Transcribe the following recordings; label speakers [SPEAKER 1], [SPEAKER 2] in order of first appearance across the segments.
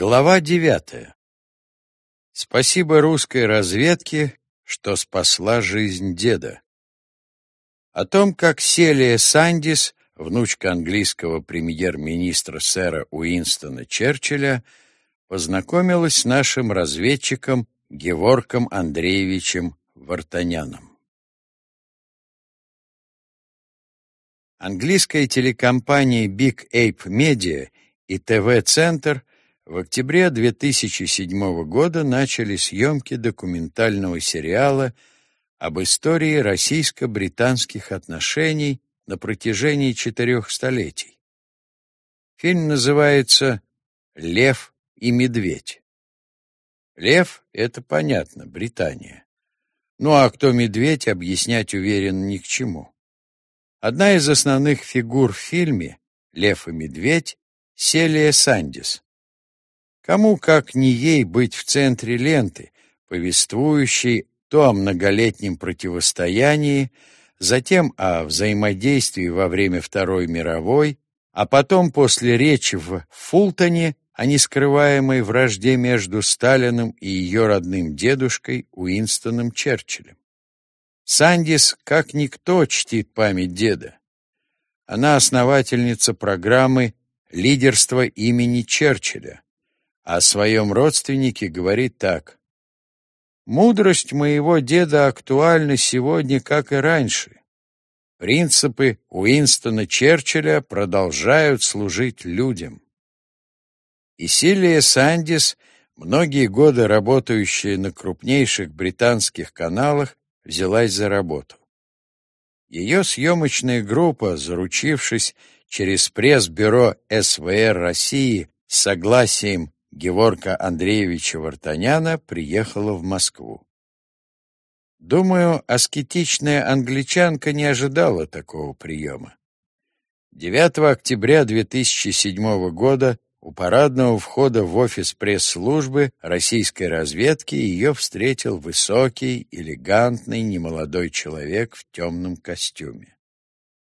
[SPEAKER 1] Глава девятая. Спасибо русской разведке, что спасла жизнь деда. О том, как Селия Сандис, внучка английского премьер-министра сэра Уинстона Черчилля, познакомилась с нашим разведчиком Геворком Андреевичем Вартаняном. Английская телекомпания Big Ape Media и ТВ-центр в октябре 2007 года начали съемки документального сериала об истории российско-британских отношений на протяжении четырех столетий. Фильм называется «Лев и медведь». Лев — это понятно, Британия. Ну а кто медведь, объяснять уверен ни к чему. Одна из основных фигур в фильме «Лев и медведь» — Селия Сандис, Кому, как не ей, быть в центре ленты, повествующей то о многолетнем противостоянии, затем о взаимодействии во время Второй мировой, а потом после речи в Фултоне о нескрываемой вражде между Сталиным и ее родным дедушкой Уинстоном Черчиллем. Сандис, как никто, чтит память деда. Она основательница программы «Лидерство имени Черчилля», о своем родственнике говорит так. «Мудрость моего деда актуальна сегодня, как и раньше. Принципы Уинстона Черчилля продолжают служить людям». И Силия Сандис, многие годы работающая на крупнейших британских каналах, взялась за работу. Ее съемочная группа, заручившись через пресс-бюро СВР России согласием Геворка Андреевича Вартаняна приехала в Москву. Думаю, аскетичная англичанка не ожидала такого приема. 9 октября 2007 года у парадного входа в офис пресс-службы российской разведки ее встретил высокий, элегантный, немолодой человек в темном костюме.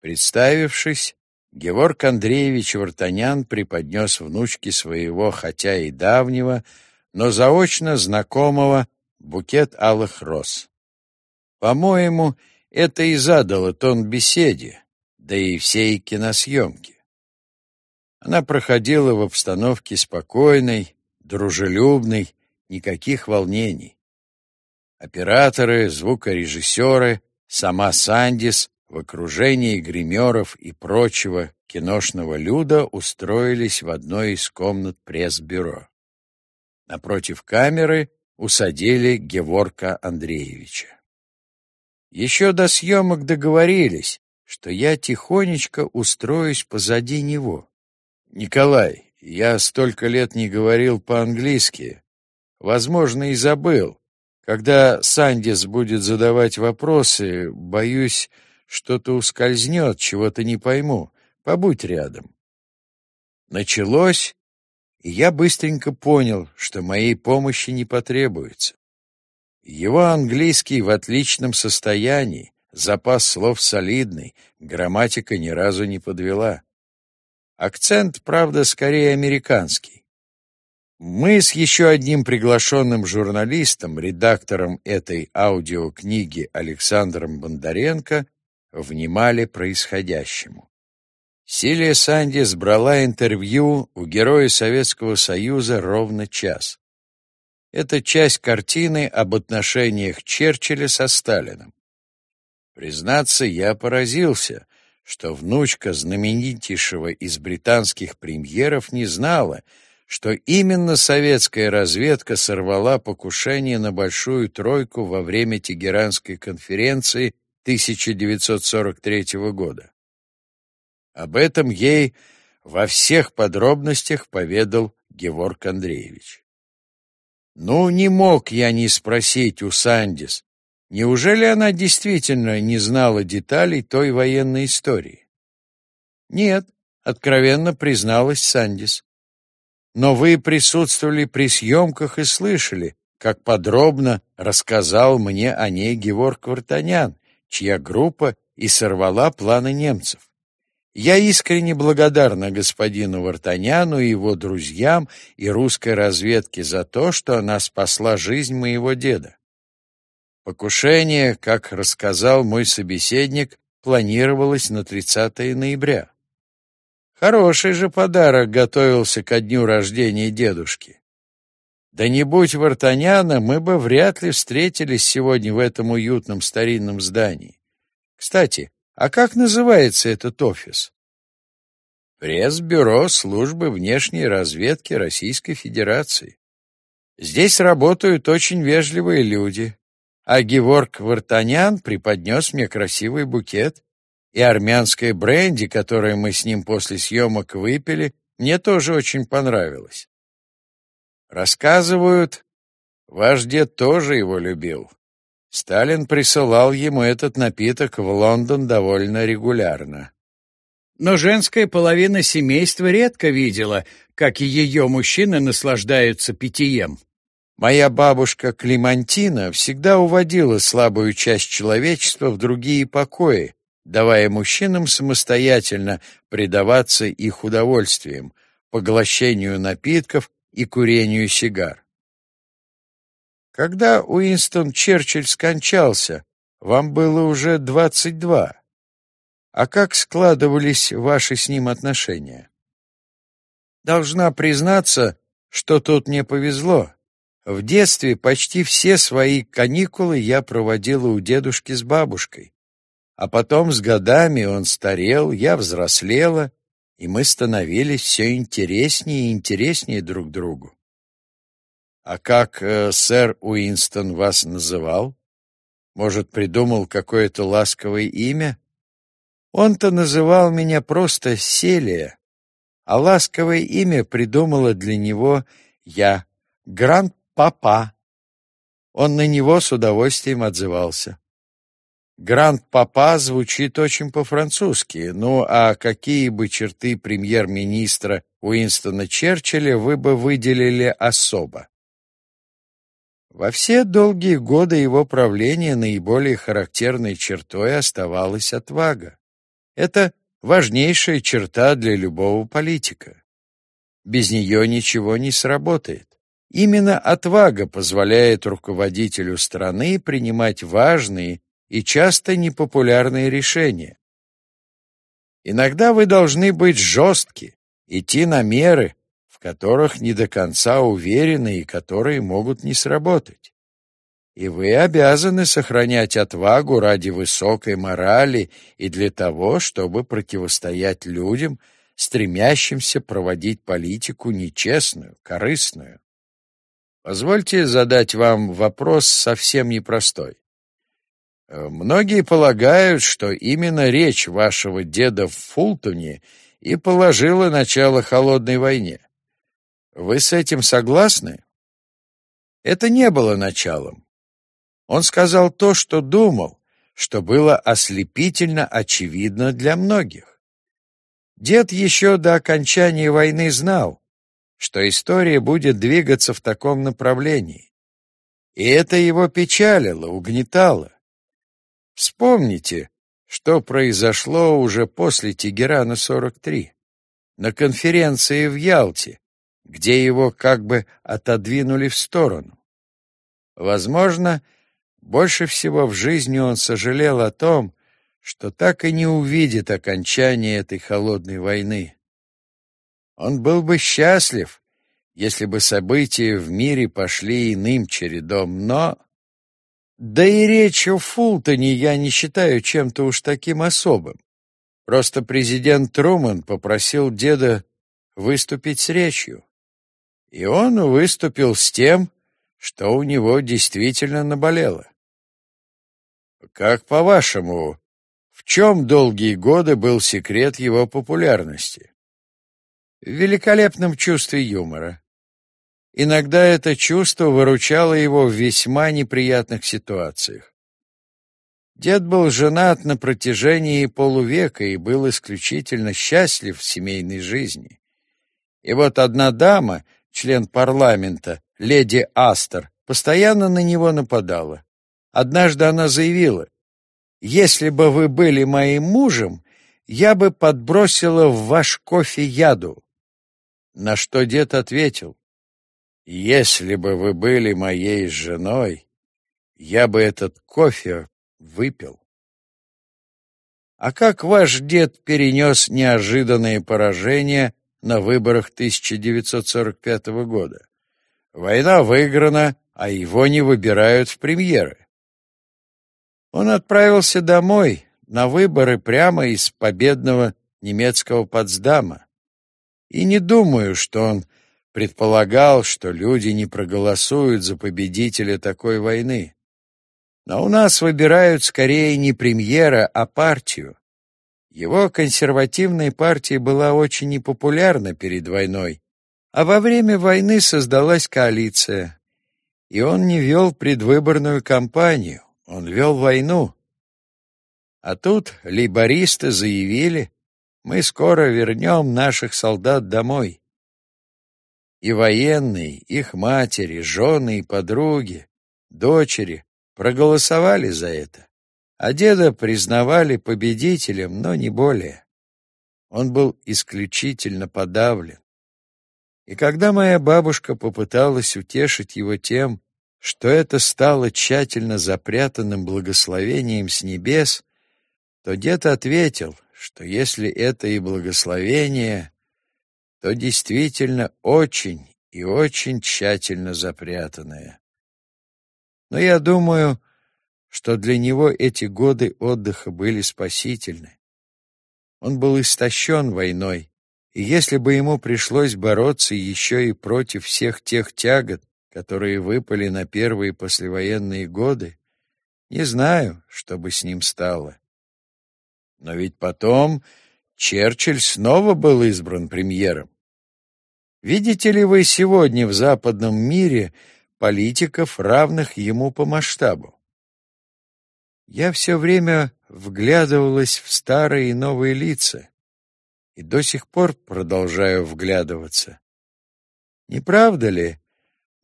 [SPEAKER 1] Представившись, Геворг Андреевич Вартанян преподнес внучке своего, хотя и давнего, но заочно знакомого, букет алых роз. По-моему, это и задало тон беседе, да и всей киносъемке. Она проходила в обстановке спокойной, дружелюбной, никаких волнений. Операторы, звукорежиссеры, сама Сандис в окружении гримеров и прочего киношного люда устроились в одной из комнат пресс-бюро. Напротив камеры усадили Геворка Андреевича. Еще до съемок договорились, что я тихонечко устроюсь позади него. «Николай, я столько лет не говорил по-английски. Возможно, и забыл. Когда Сандис будет задавать вопросы, боюсь, что-то ускользнет, чего-то не пойму. Побудь рядом. Началось, и я быстренько понял, что моей помощи не потребуется. Его английский в отличном состоянии, запас слов солидный, грамматика ни разу не подвела. Акцент, правда, скорее американский. Мы с еще одним приглашенным журналистом, редактором этой аудиокниги Александром Бондаренко, внимали происходящему. Силия Сандис брала интервью у героя Советского Союза ровно час. Это часть картины об отношениях Черчилля со Сталиным. Признаться, я поразился, что внучка знаменитейшего из британских премьеров не знала, что именно советская разведка сорвала покушение на Большую Тройку во время Тегеранской конференции 1943 года. Об этом ей во всех подробностях поведал Геворг Андреевич. Ну, не мог я не спросить у Сандис, неужели она действительно не знала деталей той военной истории? Нет, откровенно призналась Сандис. Но вы присутствовали при съемках и слышали, как подробно рассказал мне о ней Геворг Вартанян, чья группа и сорвала планы немцев. Я искренне благодарна господину Вартаняну и его друзьям и русской разведке за то, что она спасла жизнь моего деда. Покушение, как рассказал мой собеседник, планировалось на 30 ноября. Хороший же подарок готовился ко дню рождения дедушки. Да не будь Вартаняна, мы бы вряд ли встретились сегодня в этом уютном старинном здании. Кстати, а как называется этот офис? Пресс-бюро службы внешней разведки Российской Федерации. Здесь работают очень вежливые люди, а Геворг Вартанян преподнес мне красивый букет, и армянское бренди, которое мы с ним после съемок выпили, мне тоже очень понравилось. Рассказывают, ваш дед тоже его любил. Сталин присылал ему этот напиток в Лондон довольно регулярно.
[SPEAKER 2] Но женская половина семейства редко видела, как ее мужчины наслаждаются питьем.
[SPEAKER 1] Моя бабушка Клемантина всегда уводила слабую часть человечества в другие покои, давая мужчинам самостоятельно предаваться их удовольствиям, поглощению напитков и курению сигар. Когда Уинстон Черчилль скончался, вам было уже двадцать два. А как складывались ваши с ним отношения? Должна признаться, что тут мне повезло. В детстве почти все свои каникулы я проводила у дедушки с бабушкой. А потом с годами он старел, я взрослела, и мы становились все интереснее и интереснее друг другу. А как э, сэр Уинстон вас называл? Может, придумал какое-то ласковое имя? Он-то называл меня просто Селия, а ласковое имя придумала для него я, Гранд-папа. Он на него с удовольствием отзывался. Гранд-папа звучит очень по-французски, ну а какие бы черты премьер-министра Уинстона Черчилля вы бы выделили особо? Во все долгие годы его правления наиболее характерной чертой оставалась отвага. Это важнейшая черта для любого политика. Без нее ничего не сработает. Именно отвага позволяет руководителю страны принимать важные и часто непопулярные решения. Иногда вы должны быть жестки, идти на меры, которых не до конца уверены и которые могут не сработать. И вы обязаны сохранять отвагу ради высокой морали и для того, чтобы противостоять людям, стремящимся проводить политику нечестную, корыстную. Позвольте задать вам вопрос совсем непростой. Многие полагают, что именно речь вашего деда в Фултоне и положила начало холодной войне. Вы с этим согласны? Это не было началом. Он сказал то, что думал, что было ослепительно очевидно для многих. Дед еще до окончания войны знал, что история будет двигаться в таком направлении. И это его печалило, угнетало. Вспомните, что произошло уже после Тегерана-43, на конференции в Ялте, где его как бы отодвинули в сторону. Возможно, больше всего в жизни он сожалел о том, что так и не увидит окончания этой холодной войны. Он был бы счастлив, если бы события в мире пошли иным чередом, но... Да и речь о Фултоне я не считаю чем-то уж таким особым. Просто президент Труман попросил деда выступить с речью. И он выступил с тем, что у него действительно наболело. Как по-вашему, в чем долгие годы был секрет его популярности? В великолепном чувстве юмора. Иногда это чувство выручало его в весьма неприятных ситуациях. Дед был женат на протяжении полувека и был исключительно счастлив в семейной жизни. И вот одна дама, член парламента, леди Астер, постоянно на него нападала. Однажды она заявила, «Если бы вы были моим мужем, я бы подбросила в ваш кофе яду. На что дед ответил, если бы вы были моей женой, я бы этот кофе выпил. А как ваш дед перенес неожиданные поражения на выборах 1945 года? Война выиграна, а его не выбирают в премьеры. Он отправился домой на выборы прямо из победного немецкого Потсдама. И не думаю, что он предполагал, что люди не проголосуют за победителя такой войны. Но у нас выбирают скорее не премьера, а партию. Его консервативная партия была очень непопулярна перед войной, а во время войны создалась коалиция. И он не вел предвыборную кампанию, он вел войну. А тут лейбористы заявили, мы скоро вернем наших солдат домой. И военные, их матери, жены и подруги, дочери проголосовали за это, а деда признавали победителем, но не более. Он был исключительно подавлен. И когда моя бабушка попыталась утешить его тем, что это стало тщательно запрятанным благословением с небес, то дед ответил, что если это и благословение, то действительно очень и очень тщательно запрятанное. Но я думаю, что для него эти годы отдыха были спасительны. Он был истощен войной, и если бы ему пришлось бороться еще и против всех тех тягот, которые выпали на первые послевоенные годы, не знаю, что бы с ним стало. Но ведь потом Черчилль снова был избран премьером. Видите ли вы сегодня в западном мире политиков, равных ему по масштабу. Я все время вглядывалась в старые и новые лица, и до сих пор продолжаю вглядываться. Не правда ли,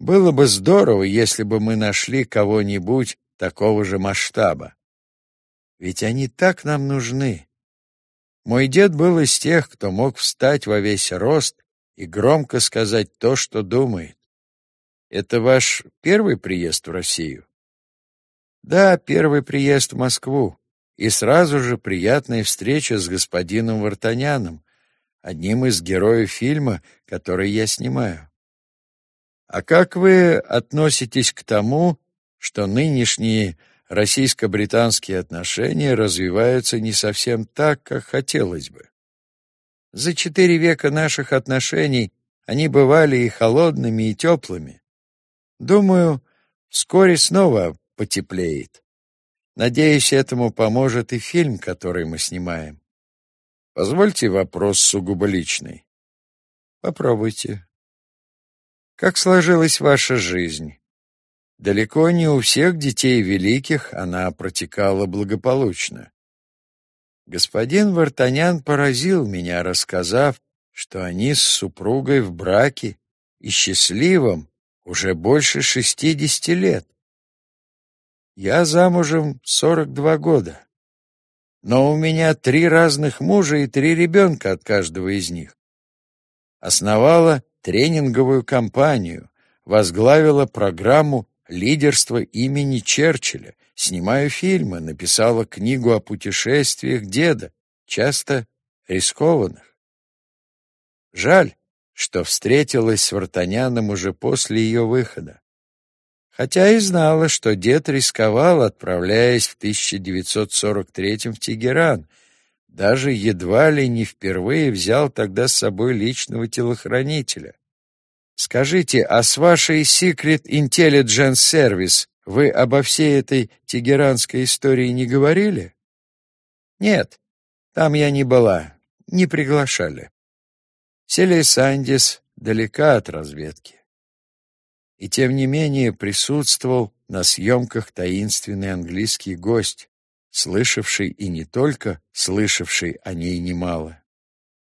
[SPEAKER 1] было бы здорово, если бы мы нашли кого-нибудь такого же масштаба? Ведь они так нам нужны. Мой дед был из тех, кто мог встать во весь рост и громко сказать то, что думает. Это ваш первый приезд в Россию? Да, первый приезд в Москву. И сразу же приятная встреча с господином Вартаняном, одним из героев фильма, который я снимаю. А как вы относитесь к тому, что нынешние российско-британские отношения развиваются не совсем так, как хотелось бы? За четыре века наших отношений они бывали и холодными, и теплыми. Думаю, вскоре снова потеплеет. Надеюсь, этому поможет и фильм, который мы снимаем. Позвольте вопрос сугубо личный. Попробуйте. Как сложилась ваша жизнь? Далеко не у всех детей великих она протекала благополучно. Господин Вартанян поразил меня, рассказав, что они с супругой в браке и счастливом уже больше шестидесяти лет. Я замужем сорок два года, но у меня три разных мужа и три ребенка от каждого из них. Основала тренинговую компанию, возглавила программу лидерства имени Черчилля, снимаю фильмы, написала книгу о путешествиях деда, часто рискованных. Жаль, что встретилась с Вартаняном уже после ее выхода. Хотя и знала, что дед рисковал, отправляясь в 1943 в Тегеран, даже едва ли не впервые взял тогда с собой личного телохранителя. Скажите, а с вашей Secret Intelligence Service вы обо всей этой тегеранской истории не говорили? Нет, там я не была, не приглашали. Селия Сандис далека от разведки. И тем не менее присутствовал на съемках таинственный английский гость, слышавший и не только слышавший о ней немало.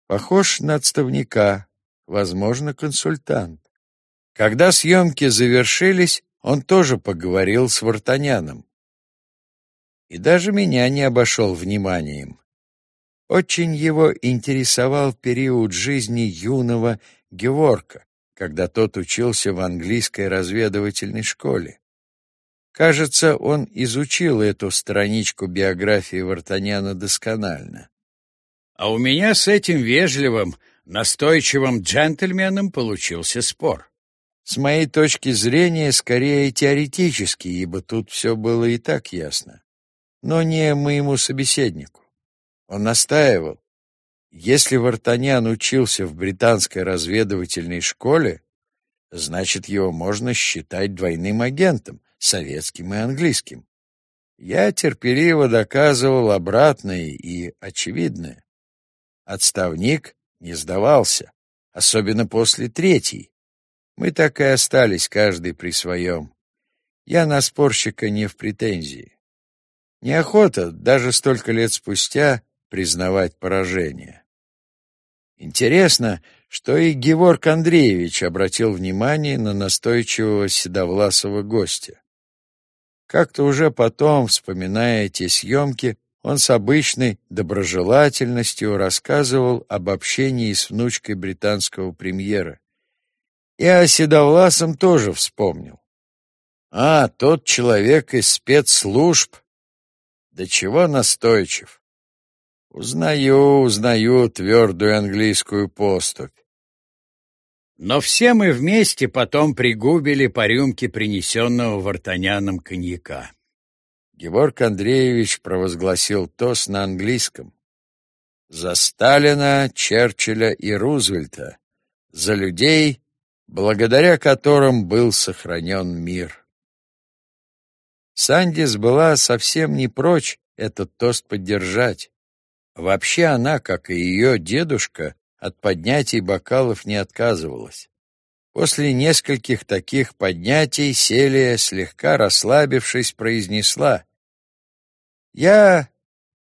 [SPEAKER 1] Похож на отставника, возможно, консультант. Когда съемки завершились, он тоже поговорил с Вартаняном. И даже меня не обошел вниманием. Очень его интересовал период жизни юного Геворка, когда тот учился в английской разведывательной школе. Кажется, он изучил эту страничку биографии Вартаняна досконально.
[SPEAKER 2] А у меня с этим вежливым, настойчивым джентльменом получился спор.
[SPEAKER 1] С моей точки зрения, скорее теоретический, ибо тут все было и так ясно. Но не моему собеседнику. Он настаивал, если Вартанян учился в британской разведывательной школе, значит, его можно считать двойным агентом, советским и английским. Я терпеливо доказывал обратное и очевидное. Отставник не сдавался, особенно после третьей. Мы так и остались каждый при своем. Я на спорщика не в претензии. Неохота, даже столько лет спустя, признавать поражение. Интересно, что и Геворг Андреевич обратил внимание на настойчивого седовласого гостя. Как-то уже потом, вспоминая эти съемки, он с обычной доброжелательностью рассказывал об общении с внучкой британского премьера. И о Седовласом тоже вспомнил. А, тот человек из спецслужб. Да чего настойчив. Узнаю, узнаю твердую английскую поступь.
[SPEAKER 2] Но все мы вместе потом пригубили по рюмке принесенного Вартаняном коньяка.
[SPEAKER 1] Георг Андреевич провозгласил тост на английском. За Сталина, Черчилля и Рузвельта, за людей, благодаря которым был сохранен мир. Сандис была совсем не прочь этот тост поддержать. Вообще она, как и ее дедушка, от поднятий бокалов не отказывалась. После нескольких таких поднятий Селия, слегка расслабившись, произнесла «Я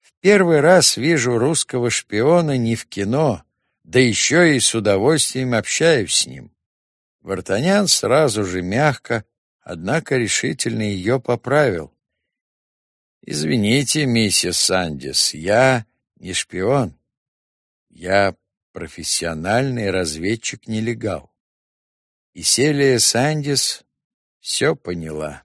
[SPEAKER 1] в первый раз вижу русского шпиона не в кино, да еще и с удовольствием общаюсь с ним». Вартанян сразу же мягко, однако решительно ее поправил. «Извините, миссис Сандис, я не шпион. Я профессиональный разведчик-нелегал. И Селия Сандис все поняла.